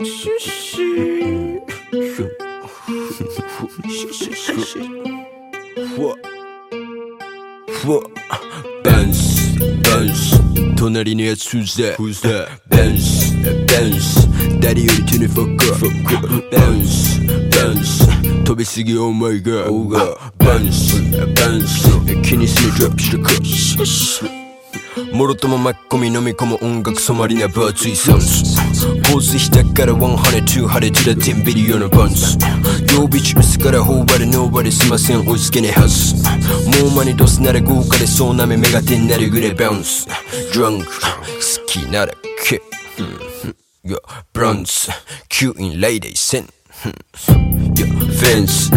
バンスバンス隣のやつ Who's that? Who's that? バンスバンス誰より手にフォックバンスバンス飛びすぎお前がバンスバンス気にするドロップしてくもろとも巻き込み飲み込む音楽染まりな分厚いサウンズ。放水したから100、200とだ10ビリオンのパンツ曜日中すから頬張れノーバレすません追いつけねえはず。もうマニドスなら豪華でそうなめ目が手になるぐらいバウンス。ドランク好きならけいやブロンズ吸引レイデイセン。いやフェンス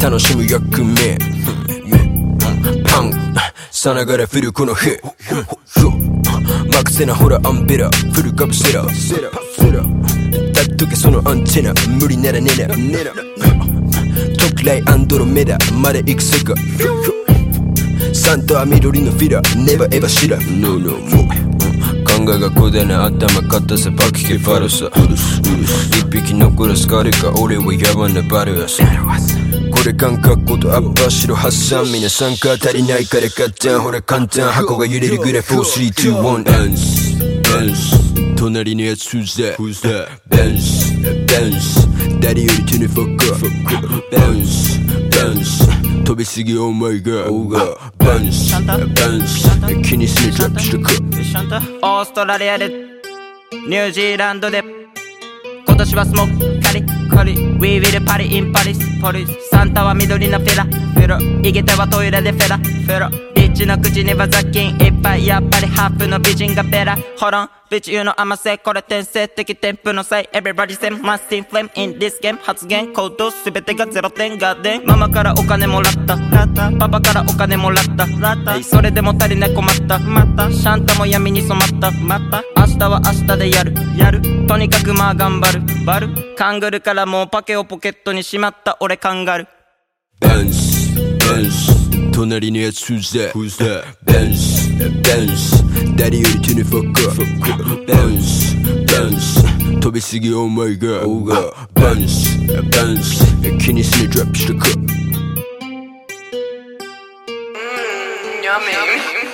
楽しむ役目。パンクさながらフルこの日マクセなほらアンベラフルカブセラだっとけそのアンテナ無理ならねな特来アンドロメダまで行く世界サンタは緑のフィラネバエバシラ No no 考えがこだな頭硬さパキケファルサ一匹残らす彼か俺は野蛮なバルアスこれ感覚ことアッパー白発散皆参加足りないから買ったほら簡単箱が揺れるぐらい4321ダンス。ダンス。隣のやつ Who's that? Who's that? ダンス。ダンス。誰より手にフォック。ダンス。ダンス。飛びすぎお前が。バンス。バンス。気にするドラップしてく。オーストラリアで。ニュージーランドで今年はスモークカリ。カリ We will party in Paris ポリス。サンタは緑のフェラ。フェロ。イゲテはトイレでフェラ。フェロ。ビッチの口には雑菌いっぱいやっぱりハーフの美人がベラ。ホロンビッチ言うの甘せこれ天性的添付の際。Everybody say must in flame in this game. 発言行動すべてがゼロ点ガーデンママからお金もらった。パパからお金もらった。それでも足りない困った。また。シャンタも闇に染まった。また。明日は明日でやる。やる。とにかくまあ頑張る。バル。カングルからもうパケをポケットにしまった。俺カンガルバンスバンス隣のやつうぜうぜベンスベンス誰より手にファッカーベンスベンス飛びすぎオーマイガーベンスベンス気にすねドラップしてく Yummy.